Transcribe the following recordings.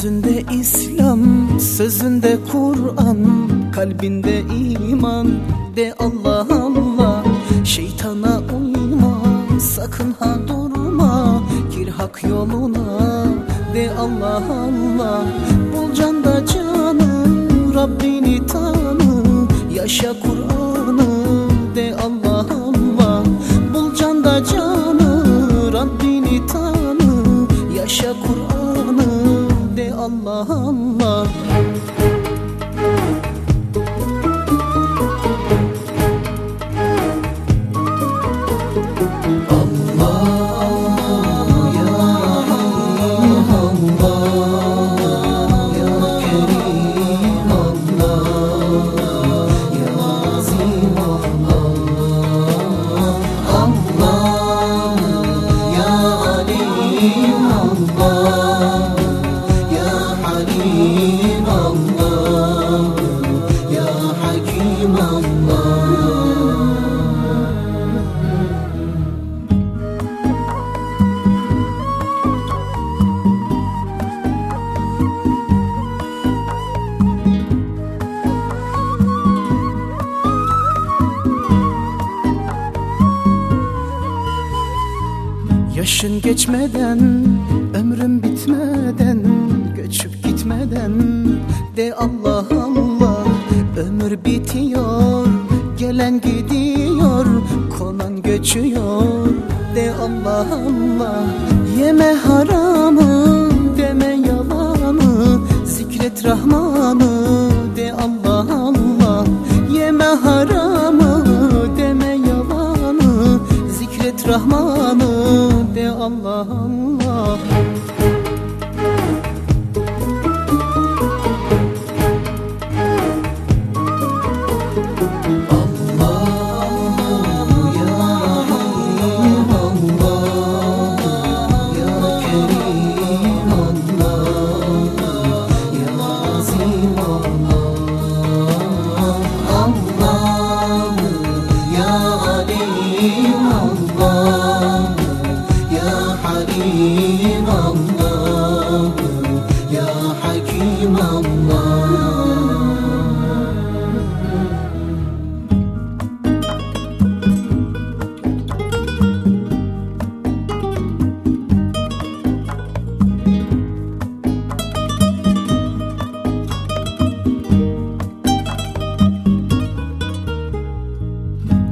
Özünde İslam, sözünde Kur'an Kalbinde iman, de Allah Allah Şeytana uyma, sakın ha durma. Gir hak yoluna, de Allah Allah. Bul canda canı, Rabbini tanı. Yaşa Kur'an'ı, Yaşın geçmeden, ömrüm bitmeden Göçüp gitmeden de Allah Allah Ömür bitiyor, gelen gidiyor Konan göçüyor de Allah Allah. Yeme haramı, deme yalanı Zikret Rahman'ı de Allah Allah. Yeme haramı, deme yalanı Zikret Rahman'ı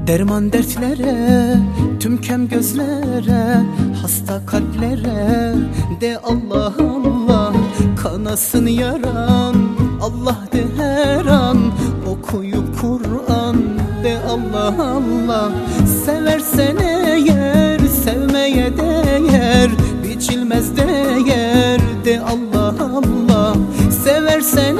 Derman dertlere, tüm kem gözlere Hasta kalplere de Allah Allah. Kanasın yaran Allah de her an. Okuyup Kur'an de Allah Allah. Seversen eğer sevmeye değer. Biçilmez değer de Allah Allah. Seversen